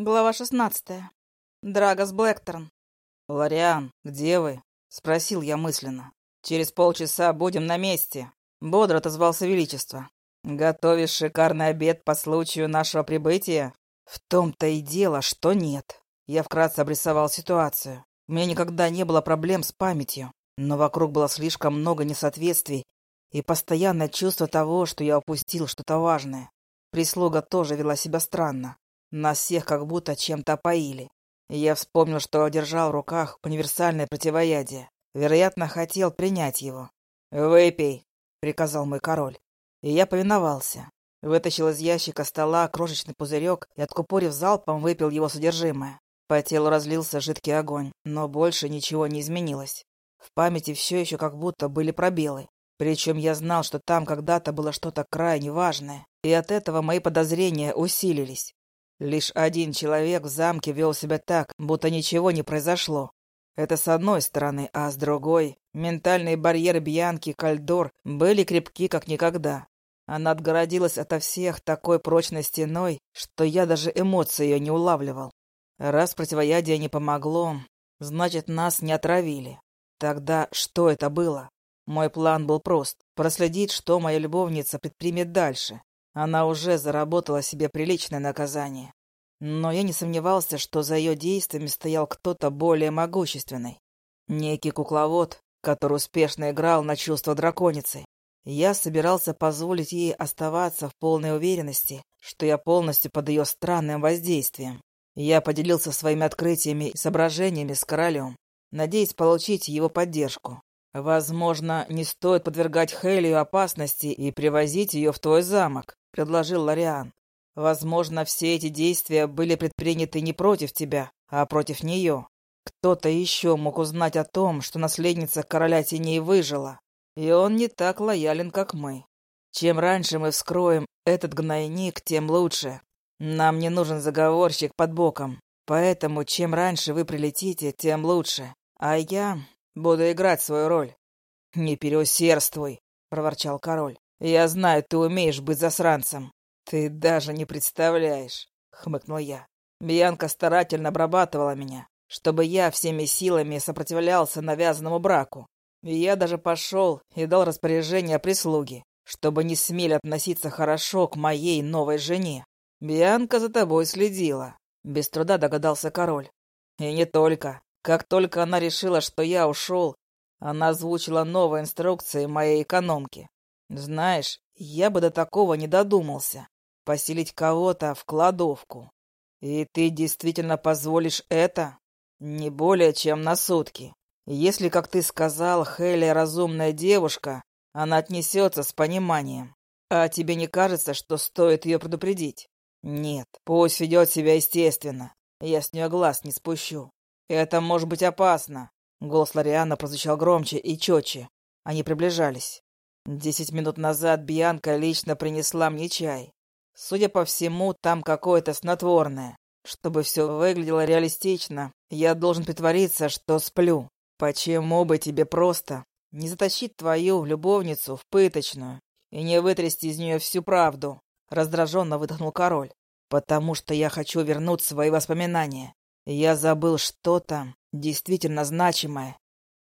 Глава шестнадцатая. Драгос Блэкторн. «Лориан, где вы?» — спросил я мысленно. «Через полчаса будем на месте», — бодро отозвался Величество. «Готовишь шикарный обед по случаю нашего прибытия?» «В том-то и дело, что нет». Я вкратце обрисовал ситуацию. У меня никогда не было проблем с памятью, но вокруг было слишком много несоответствий и постоянное чувство того, что я упустил что-то важное. Прислуга тоже вела себя странно. Нас всех как будто чем-то поили. Я вспомнил, что держал в руках универсальное противоядие. Вероятно, хотел принять его. «Выпей», — приказал мой король. И я повиновался. Вытащил из ящика стола крошечный пузырек и, откупорив залпом, выпил его содержимое. По телу разлился жидкий огонь, но больше ничего не изменилось. В памяти все еще как будто были пробелы. Причем я знал, что там когда-то было что-то крайне важное, и от этого мои подозрения усилились. Лишь один человек в замке вел себя так, будто ничего не произошло. Это с одной стороны, а с другой ментальные барьеры Бьянки и Кальдор были крепки как никогда. Она отгородилась ото всех такой прочной стеной, что я даже эмоции ее не улавливал. Раз противоядие не помогло, значит, нас не отравили. Тогда что это было? Мой план был прост — проследить, что моя любовница предпримет дальше. Она уже заработала себе приличное наказание. Но я не сомневался, что за ее действиями стоял кто-то более могущественный. Некий кукловод, который успешно играл на чувства драконицы. Я собирался позволить ей оставаться в полной уверенности, что я полностью под ее странным воздействием. Я поделился своими открытиями и соображениями с королем, надеясь получить его поддержку. Возможно, не стоит подвергать Хелию опасности и привозить ее в твой замок предложил Лориан. «Возможно, все эти действия были предприняты не против тебя, а против нее. Кто-то еще мог узнать о том, что наследница короля теней выжила, и он не так лоялен, как мы. Чем раньше мы вскроем этот гнойник, тем лучше. Нам не нужен заговорщик под боком, поэтому чем раньше вы прилетите, тем лучше. А я буду играть свою роль». «Не переусердствуй», — проворчал король. «Я знаю, ты умеешь быть засранцем». «Ты даже не представляешь», — хмыкнул я. Бьянка старательно обрабатывала меня, чтобы я всеми силами сопротивлялся навязанному браку. И я даже пошел и дал распоряжение прислуге, чтобы не смели относиться хорошо к моей новой жене. Бьянка за тобой следила, без труда догадался король. И не только. Как только она решила, что я ушел, она озвучила новые инструкции моей экономке. Знаешь, я бы до такого не додумался. Поселить кого-то в кладовку. И ты действительно позволишь это? Не более чем на сутки. Если, как ты сказал, Хелия разумная девушка, она отнесется с пониманием. А тебе не кажется, что стоит ее предупредить? Нет, пусть ведет себя естественно. Я с нее глаз не спущу. Это может быть опасно. Голос Лориана прозвучал громче и четче. Они приближались. Десять минут назад Бьянка лично принесла мне чай. Судя по всему, там какое-то снотворное. Чтобы все выглядело реалистично, я должен притвориться, что сплю. Почему бы тебе просто не затащить твою любовницу в пыточную и не вытрясти из нее всю правду? Раздраженно выдохнул король. Потому что я хочу вернуть свои воспоминания. Я забыл что-то действительно значимое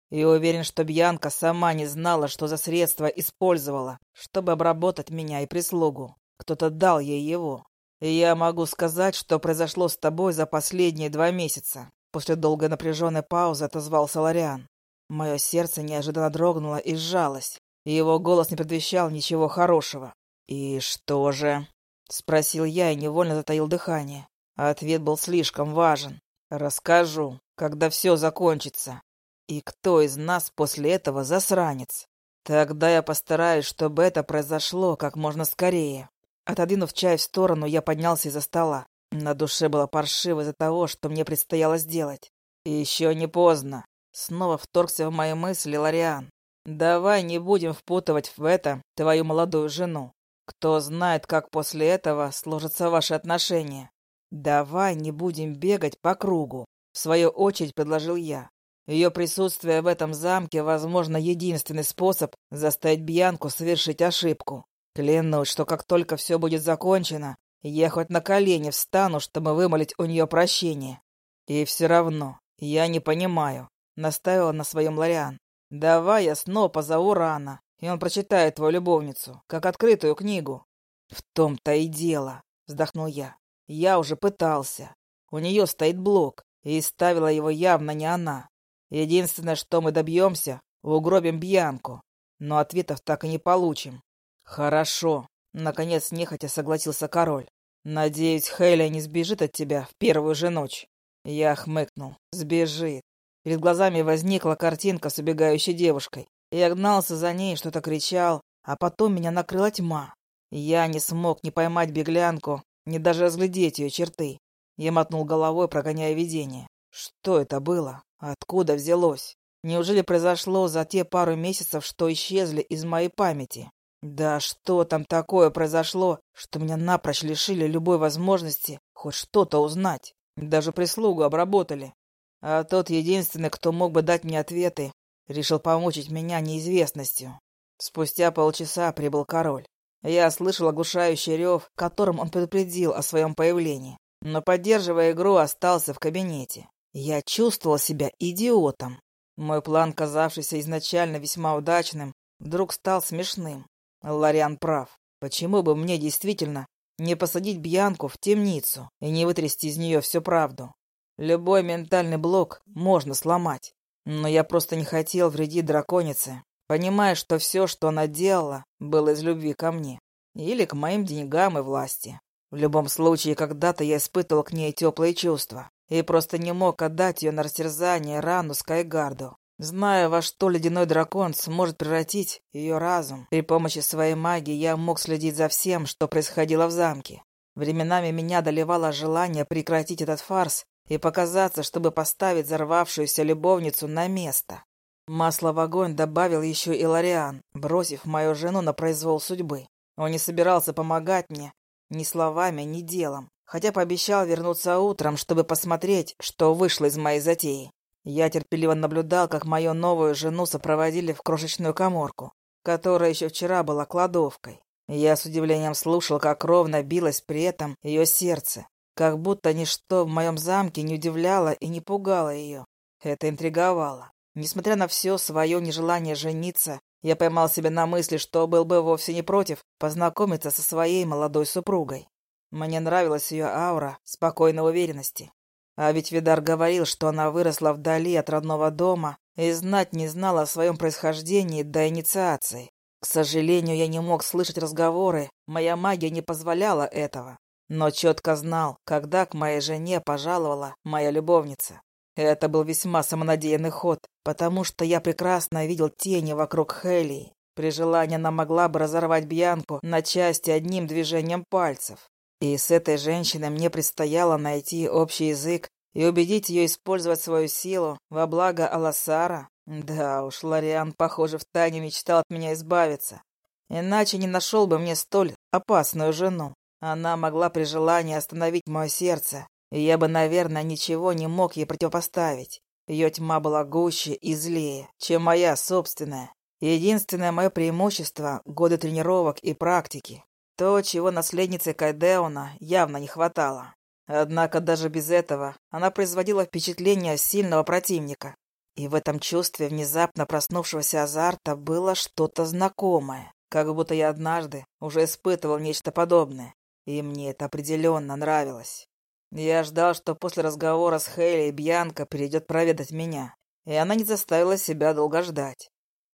и уверен, что Бьянка сама не знала, что за средство использовала, чтобы обработать меня и прислугу. Кто-то дал ей его. И я могу сказать, что произошло с тобой за последние два месяца. После долгой напряженной паузы отозвался Лориан. Мое сердце неожиданно дрогнуло и сжалось, и его голос не предвещал ничего хорошего. «И что же?» — спросил я и невольно затаил дыхание. Ответ был слишком важен. «Расскажу, когда все закончится. И кто из нас после этого засранец? Тогда я постараюсь, чтобы это произошло как можно скорее. Отодвинув чай в сторону, я поднялся из-за стола. На душе было паршиво из-за того, что мне предстояло сделать. И еще не поздно. Снова вторгся в мои мысли Лориан. Давай не будем впутывать в это твою молодую жену. Кто знает, как после этого сложатся ваши отношения. Давай не будем бегать по кругу. В свою очередь предложил я. Ее присутствие в этом замке, возможно, единственный способ заставить Бьянку совершить ошибку. Клянусь, что как только все будет закончено, Я хоть на колени встану, чтобы вымолить у нее прощение. И все равно, я не понимаю, настаивала на своем Лориан. Давай я снова позову Рана, и он прочитает твою любовницу, как открытую книгу. В том-то и дело, вздохнул я. Я уже пытался. У нее стоит блок, и ставила его явно не она. Единственное, что мы добьемся, угробим Бьянку, но ответов так и не получим. Хорошо, наконец нехотя согласился король. Надеюсь, Хейля не сбежит от тебя в первую же ночь. Я хмыкнул. Сбежит. Перед глазами возникла картинка с убегающей девушкой. Я гнался за ней, что-то кричал, а потом меня накрыла тьма. Я не смог ни поймать беглянку, ни даже разглядеть ее черты. Я мотнул головой, прогоняя видение. Что это было? Откуда взялось? Неужели произошло за те пару месяцев, что исчезли из моей памяти? Да что там такое произошло, что меня напрочь лишили любой возможности хоть что-то узнать? Даже прислугу обработали. А тот единственный, кто мог бы дать мне ответы, решил помучить меня неизвестностью. Спустя полчаса прибыл король. Я слышал оглушающий рев, которым он предупредил о своем появлении но, поддерживая игру, остался в кабинете. Я чувствовал себя идиотом. Мой план, казавшийся изначально весьма удачным, вдруг стал смешным. Лариан прав. Почему бы мне действительно не посадить Бьянку в темницу и не вытрясти из нее всю правду? Любой ментальный блок можно сломать. Но я просто не хотел вредить драконице, понимая, что все, что она делала, было из любви ко мне. Или к моим деньгам и власти. В любом случае, когда-то я испытывал к ней теплые чувства и просто не мог отдать ее на растерзание рану Скайгарду, зная, во что ледяной дракон сможет превратить ее разум. При помощи своей магии я мог следить за всем, что происходило в замке. Временами меня доливало желание прекратить этот фарс и показаться, чтобы поставить взорвавшуюся любовницу на место. Масло в огонь добавил еще и Лориан, бросив мою жену на произвол судьбы. Он не собирался помогать мне, ни словами, ни делом, хотя пообещал вернуться утром, чтобы посмотреть, что вышло из моей затеи. Я терпеливо наблюдал, как мою новую жену сопроводили в крошечную коморку, которая еще вчера была кладовкой. Я с удивлением слушал, как ровно билось при этом ее сердце, как будто ничто в моем замке не удивляло и не пугало ее. Это интриговало. Несмотря на все свое нежелание жениться, я поймал себя на мысли, что был бы вовсе не против познакомиться со своей молодой супругой. Мне нравилась ее аура спокойной уверенности. А ведь Видар говорил, что она выросла вдали от родного дома и знать не знала о своем происхождении до инициации. К сожалению, я не мог слышать разговоры, моя магия не позволяла этого. Но четко знал, когда к моей жене пожаловала моя любовница. Это был весьма самонадеянный ход, потому что я прекрасно видел тени вокруг Хелии. При желании она могла бы разорвать Бьянку на части одним движением пальцев. И с этой женщиной мне предстояло найти общий язык и убедить ее использовать свою силу во благо Аласара. Да уж, Лориан, похоже, втайне мечтал от меня избавиться. Иначе не нашел бы мне столь опасную жену. Она могла при желании остановить мое сердце, и я бы, наверное, ничего не мог ей противопоставить. Ее тьма была гуще и злее, чем моя собственная. Единственное мое преимущество — годы тренировок и практики. То, чего наследнице Кайдеона явно не хватало. Однако даже без этого она производила впечатление сильного противника. И в этом чувстве внезапно проснувшегося азарта было что-то знакомое, как будто я однажды уже испытывал нечто подобное. И мне это определенно нравилось. Я ждал, что после разговора с Хейли Бьянка перейдет проведать меня, и она не заставила себя долго ждать.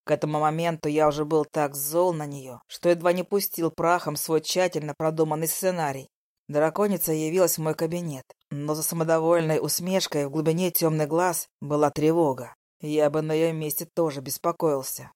К этому моменту я уже был так зол на нее, что едва не пустил прахом свой тщательно продуманный сценарий. Драконица явилась в мой кабинет, но за самодовольной усмешкой в глубине темных глаз была тревога. Я бы на ее месте тоже беспокоился.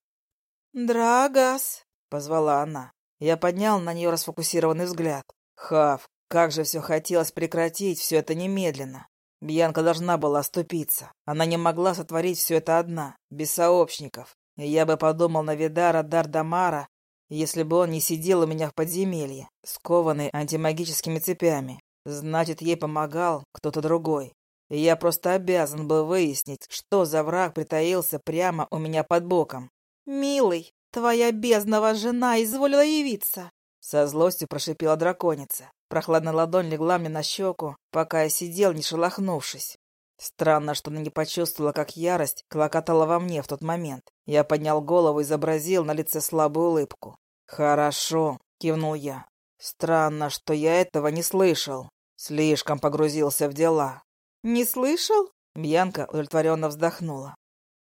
«Драгас!» — позвала она. Я поднял на нее расфокусированный взгляд. «Хав, как же все хотелось прекратить все это немедленно. Бьянка должна была оступиться. Она не могла сотворить все это одна, без сообщников. Я бы подумал на Видара Дардамара, если бы он не сидел у меня в подземелье, скованный антимагическими цепями. Значит, ей помогал кто-то другой. Я просто обязан был выяснить, что за враг притаился прямо у меня под боком. «Милый, твоя бездного жена изволила явиться!» Со злостью прошипела драконица. Прохладная ладонь легла мне на щеку, пока я сидел, не шелохнувшись. Странно, что она не почувствовала, как ярость клокотала во мне в тот момент. Я поднял голову и изобразил на лице слабую улыбку. «Хорошо», — кивнул я. «Странно, что я этого не слышал. Слишком погрузился в дела». «Не слышал?» — Бьянка удовлетворенно вздохнула.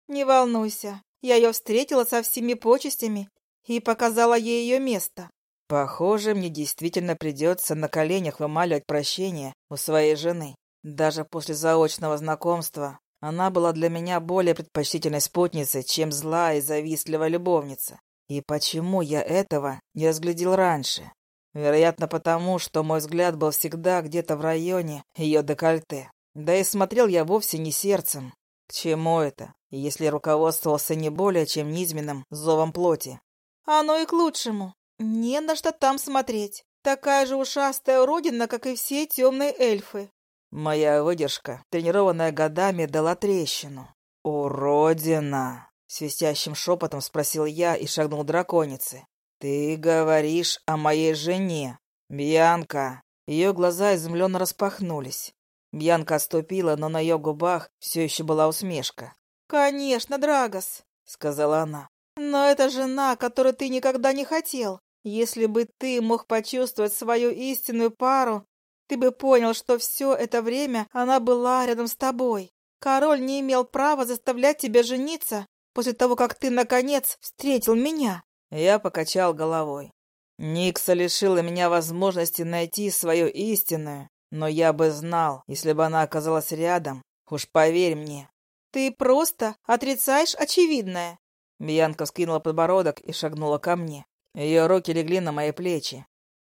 «Не волнуйся, я ее встретила со всеми почестями и показала ей ее место». «Похоже, мне действительно придется на коленях вымаливать прощение у своей жены. Даже после заочного знакомства она была для меня более предпочтительной спутницей, чем злая и завистливая любовница. И почему я этого не разглядел раньше? Вероятно, потому, что мой взгляд был всегда где-то в районе ее декольте. Да и смотрел я вовсе не сердцем. К чему это, если руководствовался не более чем низменным зовом плоти? Оно и к лучшему. Не на что там смотреть. Такая же ушастая уродина, как и все темные эльфы. Моя выдержка, тренированная годами, дала трещину. «Уродина!» — свистящим шепотом спросил я и шагнул драконице. «Ты говоришь о моей жене, Бьянка!» Ее глаза изумленно распахнулись. Бьянка отступила, но на ее губах все еще была усмешка. «Конечно, Драгос!» — сказала она. «Но это жена, которую ты никогда не хотел. Если бы ты мог почувствовать свою истинную пару, ты бы понял, что все это время она была рядом с тобой. Король не имел права заставлять тебя жениться после того, как ты, наконец, встретил меня». Я покачал головой. Никса лишила меня возможности найти свою истинную, но я бы знал, если бы она оказалась рядом. Уж поверь мне. Ты просто отрицаешь очевидное. Бьянка скинула подбородок и шагнула ко мне. Ее руки легли на мои плечи.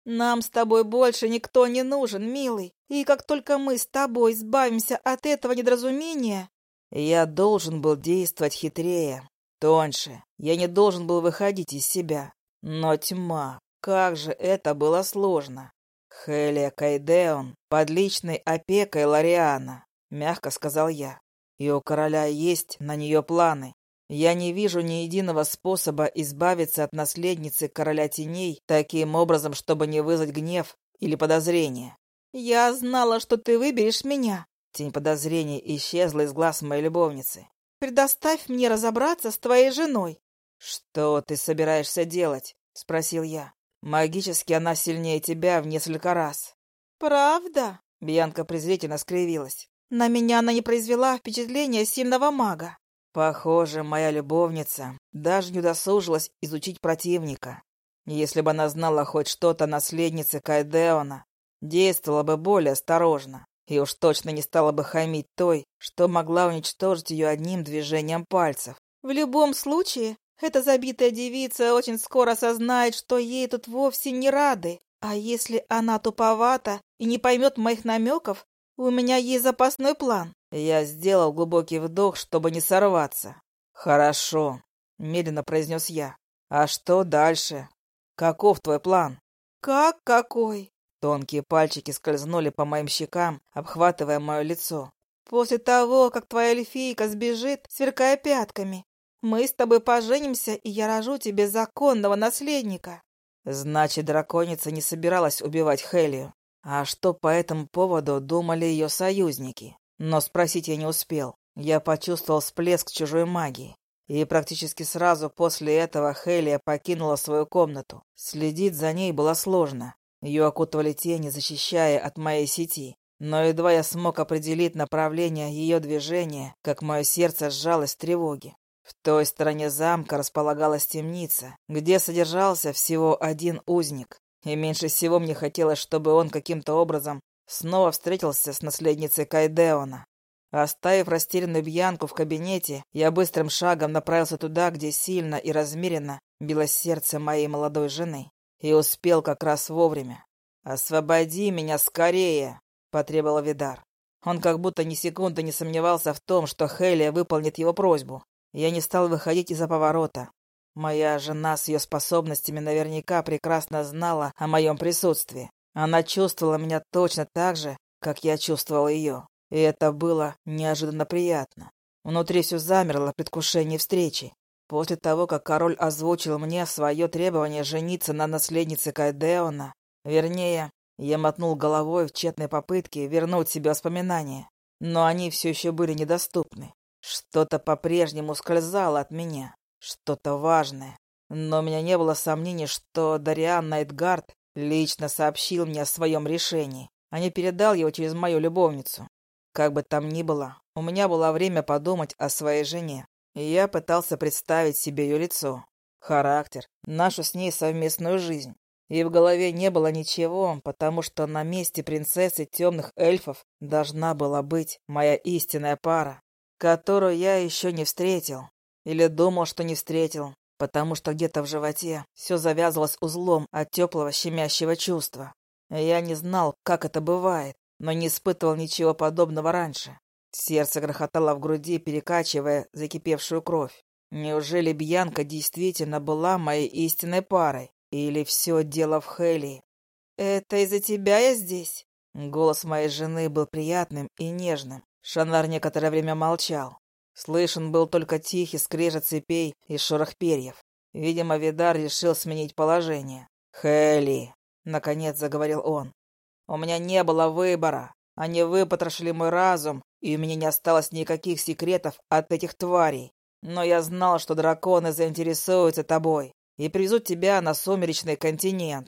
Нам с тобой больше никто не нужен, милый. И как только мы с тобой избавимся от этого недоразумения... Я должен был действовать хитрее, тоньше. Я не должен был выходить из себя. Но тьма, как же это было сложно. Хелия Кайдеон под личной опекой Лариана, мягко сказал я. И у короля есть на нее планы. Я не вижу ни единого способа избавиться от наследницы короля теней таким образом, чтобы не вызвать гнев или подозрение. Я знала, что ты выберешь меня. Тень подозрения исчезла из глаз моей любовницы. Предоставь мне разобраться с твоей женой. Что ты собираешься делать? Спросил я. Магически она сильнее тебя в несколько раз. Правда? Бьянка презрительно скривилась. На меня она не произвела впечатления сильного мага. Похоже, моя любовница даже не удосужилась изучить противника. Если бы она знала хоть что-то о наследнице Кайдеона, действовала бы более осторожно и уж точно не стала бы хамить той, что могла уничтожить ее одним движением пальцев. В любом случае, эта забитая девица очень скоро осознает, что ей тут вовсе не рады. А если она туповата и не поймет моих намеков, у меня есть запасной план. Я сделал глубокий вдох, чтобы не сорваться. «Хорошо», — медленно произнес я. «А что дальше? Каков твой план?» «Как какой?» Тонкие пальчики скользнули по моим щекам, обхватывая мое лицо. «После того, как твоя эльфийка сбежит, сверкая пятками, мы с тобой поженимся, и я рожу тебе законного наследника». Значит, драконица не собиралась убивать Хелию. А что по этому поводу думали ее союзники? Но спросить я не успел. Я почувствовал всплеск чужой магии. И практически сразу после этого Хелия покинула свою комнату. Следить за ней было сложно. Ее окутывали тени, защищая от моей сети. Но едва я смог определить направление ее движения, как мое сердце сжалось в тревоге. В той стороне замка располагалась темница, где содержался всего один узник. И меньше всего мне хотелось, чтобы он каким-то образом Снова встретился с наследницей Кайдеона. Оставив растерянную Бьянку в кабинете, я быстрым шагом направился туда, где сильно и размеренно билось сердце моей молодой жены. И успел как раз вовремя. «Освободи меня скорее!» — потребовал Видар. Он как будто ни секунды не сомневался в том, что Хелия выполнит его просьбу. Я не стал выходить из-за поворота. Моя жена с ее способностями наверняка прекрасно знала о моем присутствии. Она чувствовала меня точно так же, как я чувствовал ее. И это было неожиданно приятно. Внутри все замерло в предвкушении встречи. После того, как король озвучил мне свое требование жениться на наследнице Кайдеона, вернее, Я мотнул головой в тщетной попытке вернуть себе воспоминания, но они все еще были недоступны. Что-то по-прежнему скользало от меня, что-то важное. Но у меня не было сомнений, что Дариан Найтгард лично сообщил мне о своем решении, а не передал его через мою любовницу. Как бы там ни было, у меня было время подумать о своей жене, и я пытался представить себе ее лицо, характер, нашу с ней совместную жизнь. И в голове не было ничего, потому что на месте принцессы темных эльфов должна была быть моя истинная пара, которую я еще не встретил. Или думал, что не встретил, потому что где-то в животе все завязывалось узлом от теплого щемящего чувства. Я не знал, как это бывает, но не испытывал ничего подобного раньше. Сердце грохотало в груди, перекачивая закипевшую кровь. Неужели Бьянка действительно была моей истинной парой? Или все дело в Хелии? «Это из-за тебя я здесь?» Голос моей жены был приятным и нежным. Шанар некоторое время молчал. Слышен был только тихий скрежет цепей и шорох перьев. Видимо, Видар решил сменить положение. «Хелли!» — наконец заговорил он. «У меня не было выбора. Они выпотрошили мой разум, и у меня не осталось никаких секретов от этих тварей. Но я знал, что драконы заинтересуются тобой и привезут тебя на сумеречный континент.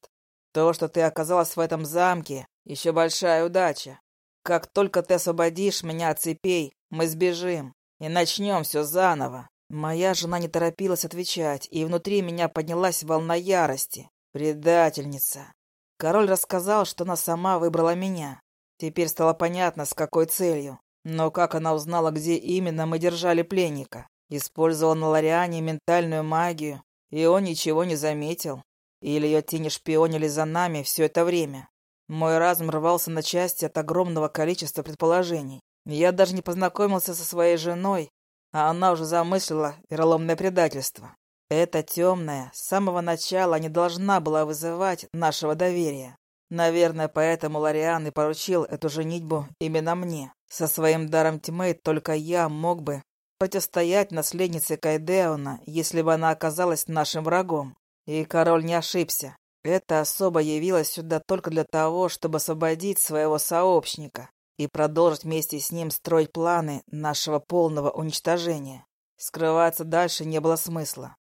То, что ты оказалась в этом замке, еще большая удача. Как только ты освободишь меня от цепей, мы сбежим и начнем все заново. Моя жена не торопилась отвечать, и внутри меня поднялась волна ярости. Предательница. Король рассказал, что она сама выбрала меня. Теперь стало понятно, с какой целью. Но как она узнала, где именно мы держали пленника? Использовала на Лориане ментальную магию и он ничего не заметил. Или ее тени шпионили за нами все это время. Мой разум рвался на части от огромного количества предположений. Я даже не познакомился со своей женой, а она уже замыслила вероломное предательство. Эта темная с самого начала не должна была вызывать нашего доверия. Наверное, поэтому Лориан и поручил эту женитьбу именно мне. Со своим даром тьмы только я мог бы противостоять наследнице Кайдеона, если бы она оказалась нашим врагом. И король не ошибся. Эта особа явилась сюда только для того, чтобы освободить своего сообщника и продолжить вместе с ним строить планы нашего полного уничтожения. Скрываться дальше не было смысла.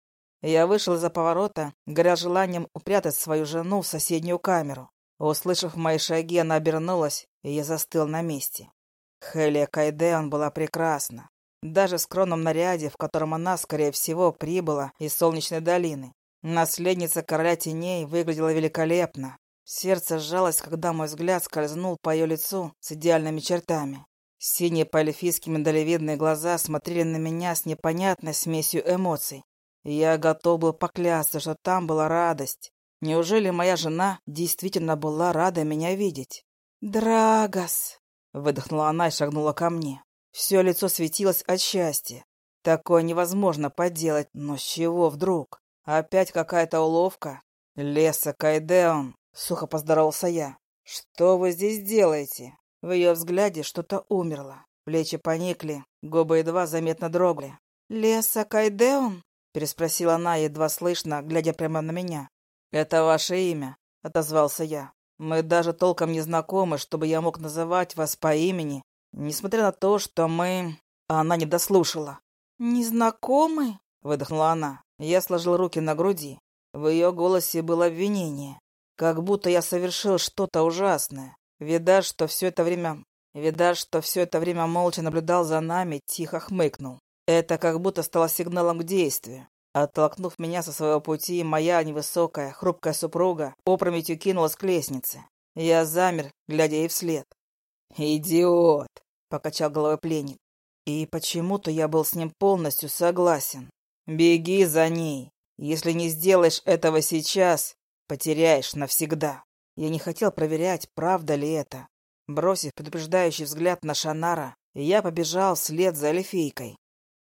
Я вышел из-за поворота, горя желанием упрятать свою жену в соседнюю камеру. Услышав мои шаги, она обернулась, и я застыл на месте. Хелия Кайдеон была прекрасна. Даже в скромном наряде, в котором она, скорее всего, прибыла из Солнечной долины. Наследница короля теней выглядела великолепно. Сердце сжалось, когда мой взгляд скользнул по ее лицу с идеальными чертами. Синие миндалевидные глаза смотрели на меня с непонятной смесью эмоций. Я готов был поклясться, что там была радость. Неужели моя жена действительно была рада меня видеть? «Драгос!» — выдохнула она и шагнула ко мне. Все лицо светилось от счастья. Такое невозможно подделать, но с чего вдруг? Опять какая-то уловка? Леса Кайдеон, сухо поздоровался я. Что вы здесь делаете? В ее взгляде что-то умерло. Плечи поникли, губы едва заметно дрогли. «Леса Кайдеон?» — переспросила она, едва слышно, глядя прямо на меня. «Это ваше имя», — отозвался я. «Мы даже толком не знакомы, чтобы я мог называть вас по имени Несмотря на то, что мы... Она не дослушала. «Незнакомы?» — выдохнула она. Я сложил руки на груди. В ее голосе было обвинение. Как будто я совершил что-то ужасное. Видать, что все это время... Видать, что все это время молча наблюдал за нами, тихо хмыкнул. Это как будто стало сигналом к действию. Оттолкнув меня со своего пути, моя невысокая, хрупкая супруга опрометью кинулась к лестнице. Я замер, глядя ей вслед. «Идиот!» покачал головой пленник. И почему-то я был с ним полностью согласен. Беги за ней. Если не сделаешь этого сейчас, потеряешь навсегда. Я не хотел проверять, правда ли это. Бросив предупреждающий взгляд на Шанара, я побежал вслед за эльфийкой.